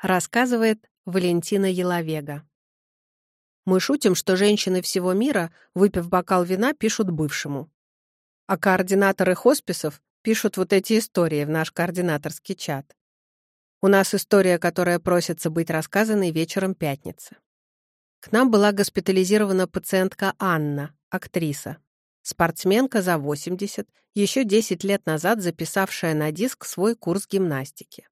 Рассказывает Валентина Еловега. Мы шутим, что женщины всего мира, выпив бокал вина, пишут бывшему. А координаторы хосписов пишут вот эти истории в наш координаторский чат. У нас история, которая просится быть рассказанной вечером пятницы. К нам была госпитализирована пациентка Анна, актриса. Спортсменка за 80, еще 10 лет назад записавшая на диск свой курс гимнастики.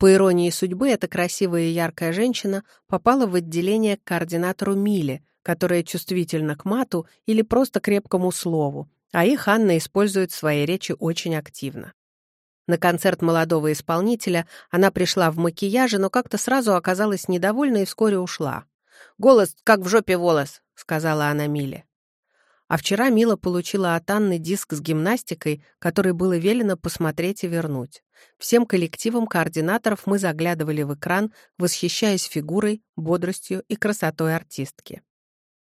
По иронии судьбы, эта красивая и яркая женщина попала в отделение к координатору Миле, которая чувствительна к мату или просто крепкому слову, а их Анна использует в своей речи очень активно. На концерт молодого исполнителя она пришла в макияже, но как-то сразу оказалась недовольна и вскоре ушла. «Голос, как в жопе волос», — сказала она Миле. А вчера Мила получила от Анны диск с гимнастикой, который было велено посмотреть и вернуть. Всем коллективом координаторов мы заглядывали в экран, восхищаясь фигурой, бодростью и красотой артистки.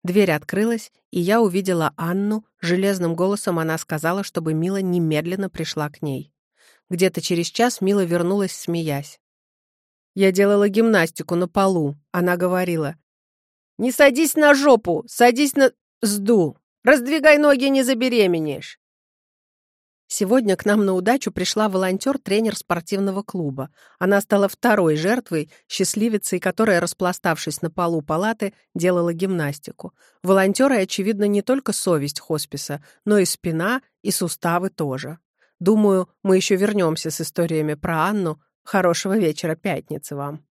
Дверь открылась, и я увидела Анну. Железным голосом она сказала, чтобы Мила немедленно пришла к ней. Где-то через час Мила вернулась, смеясь. «Я делала гимнастику на полу», — она говорила. «Не садись на жопу, садись на... сду». Раздвигай ноги, не забеременеешь!» Сегодня к нам на удачу пришла волонтер-тренер спортивного клуба. Она стала второй жертвой, счастливицей, которая, распластавшись на полу палаты, делала гимнастику. Волонтеры, очевидно, не только совесть хосписа, но и спина, и суставы тоже. Думаю, мы еще вернемся с историями про Анну. Хорошего вечера, пятницы вам.